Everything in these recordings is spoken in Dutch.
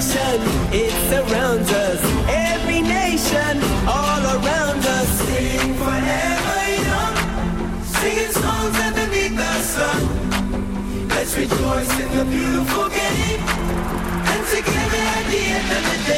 it surrounds us. Every nation, all around us. Sing forever young, singing songs underneath the sun. Let's rejoice in the beautiful game, and together at the end of the day.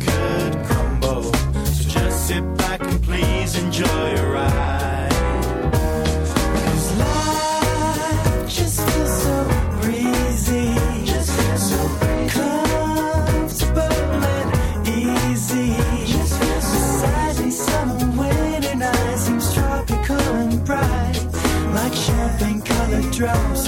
please enjoy your ride. Cause life just feels so breezy. Easy. Just feels so summer, winter tropical and bright. Like champagne colored drops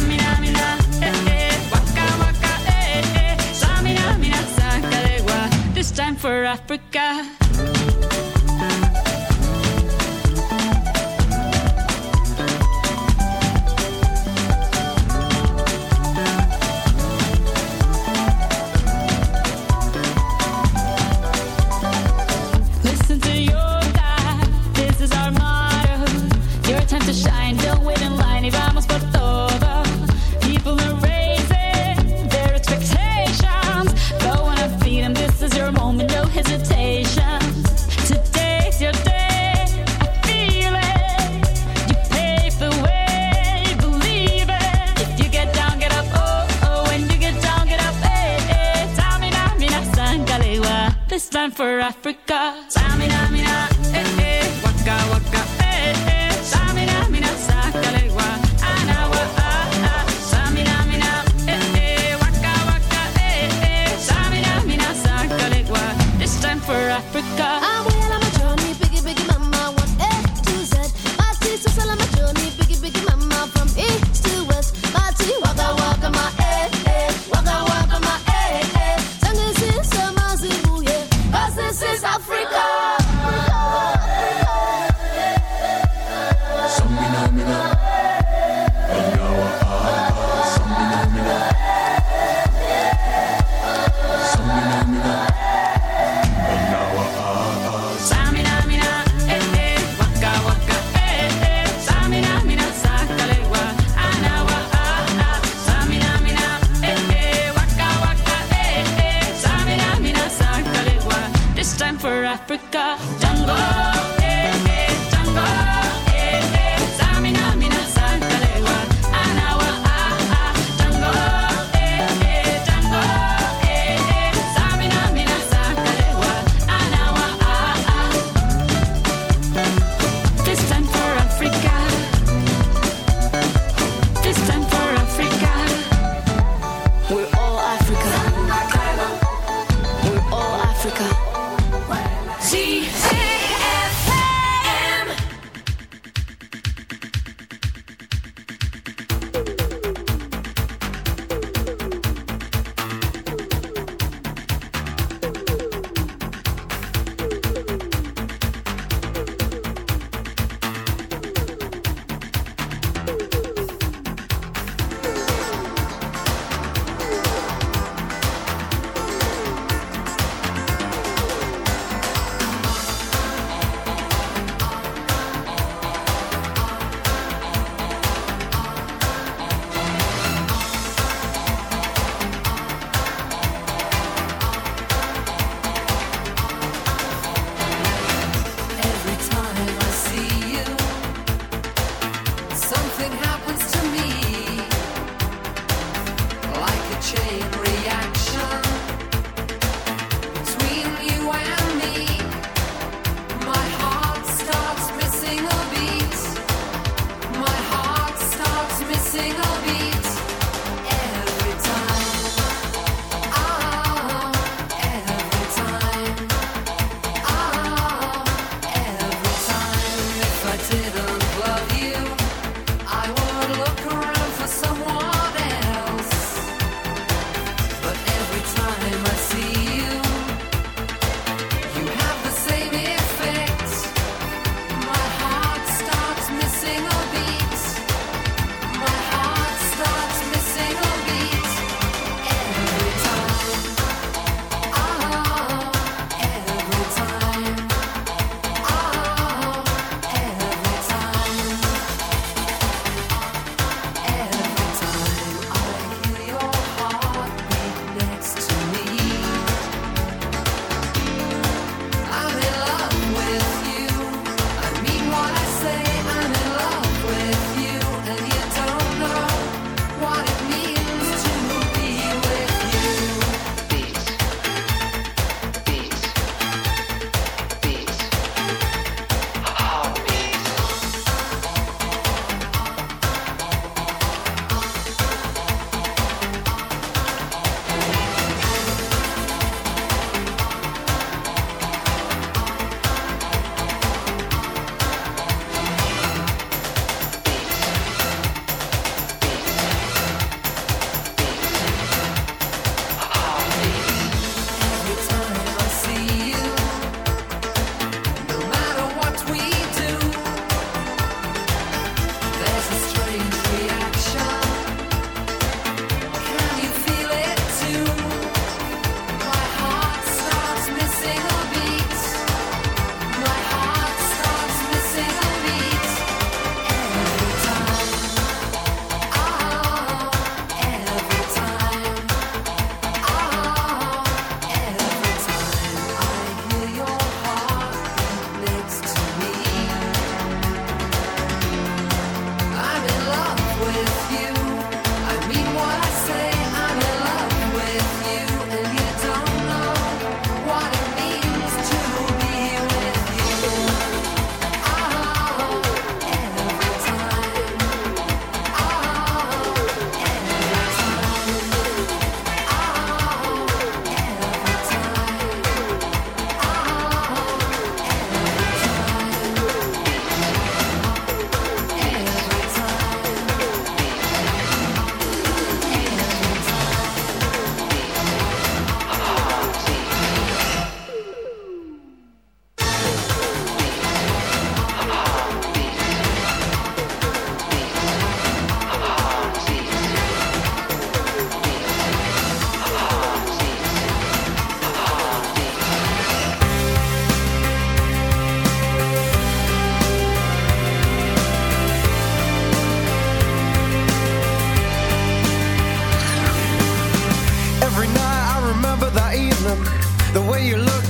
time for Africa.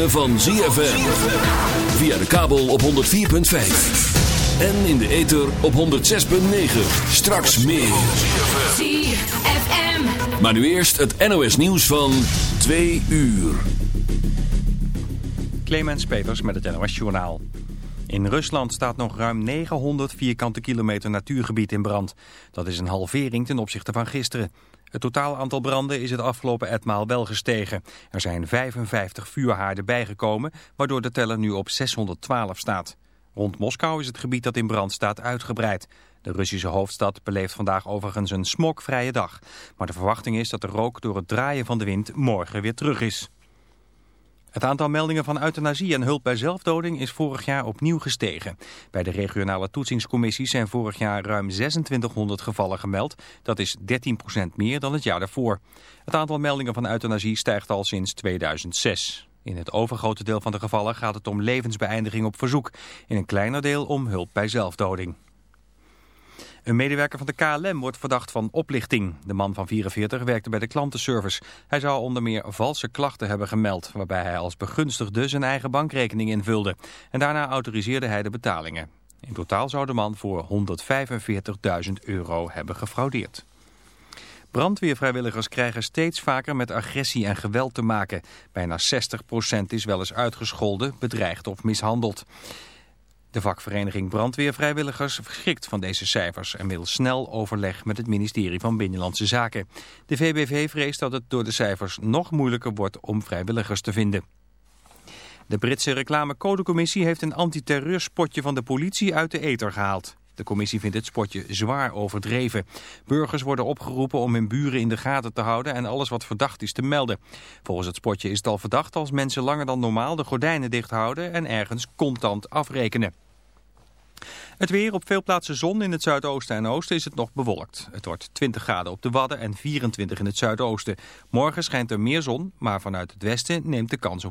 Ritme van ZFM. Via de kabel op 104.5. En in de ether op 106.9. Straks meer. ZFM. Maar nu eerst het NOS nieuws van 2 uur. Clemens Peters met het NOS Journaal. In Rusland staat nog ruim 900 vierkante kilometer natuurgebied in brand. Dat is een halvering ten opzichte van gisteren. Het totaal aantal branden is het afgelopen etmaal wel gestegen. Er zijn 55 vuurhaarden bijgekomen, waardoor de teller nu op 612 staat. Rond Moskou is het gebied dat in brand staat uitgebreid. De Russische hoofdstad beleeft vandaag overigens een smokvrije dag. Maar de verwachting is dat de rook door het draaien van de wind morgen weer terug is. Het aantal meldingen van euthanasie en hulp bij zelfdoding is vorig jaar opnieuw gestegen. Bij de regionale toetsingscommissies zijn vorig jaar ruim 2600 gevallen gemeld. Dat is 13% meer dan het jaar daarvoor. Het aantal meldingen van euthanasie stijgt al sinds 2006. In het overgrote deel van de gevallen gaat het om levensbeëindiging op verzoek. In een kleiner deel om hulp bij zelfdoding. Een medewerker van de KLM wordt verdacht van oplichting. De man van 44 werkte bij de klantenservice. Hij zou onder meer valse klachten hebben gemeld... waarbij hij als begunstigde zijn eigen bankrekening invulde. En daarna autoriseerde hij de betalingen. In totaal zou de man voor 145.000 euro hebben gefraudeerd. Brandweervrijwilligers krijgen steeds vaker met agressie en geweld te maken. Bijna 60% is wel eens uitgescholden, bedreigd of mishandeld. De vakvereniging Brandweervrijwilligers verschikt van deze cijfers en wil snel overleg met het ministerie van Binnenlandse Zaken. De VBV vreest dat het door de cijfers nog moeilijker wordt om vrijwilligers te vinden. De Britse reclamecodecommissie heeft een antiterreurspotje van de politie uit de ether gehaald. De commissie vindt het spotje zwaar overdreven. Burgers worden opgeroepen om hun buren in de gaten te houden en alles wat verdacht is te melden. Volgens het spotje is het al verdacht als mensen langer dan normaal de gordijnen dicht houden en ergens contant afrekenen. Het weer op veel plaatsen zon. In het zuidoosten en oosten is het nog bewolkt. Het wordt 20 graden op de Wadden en 24 in het zuidoosten. Morgen schijnt er meer zon, maar vanuit het westen neemt de kans op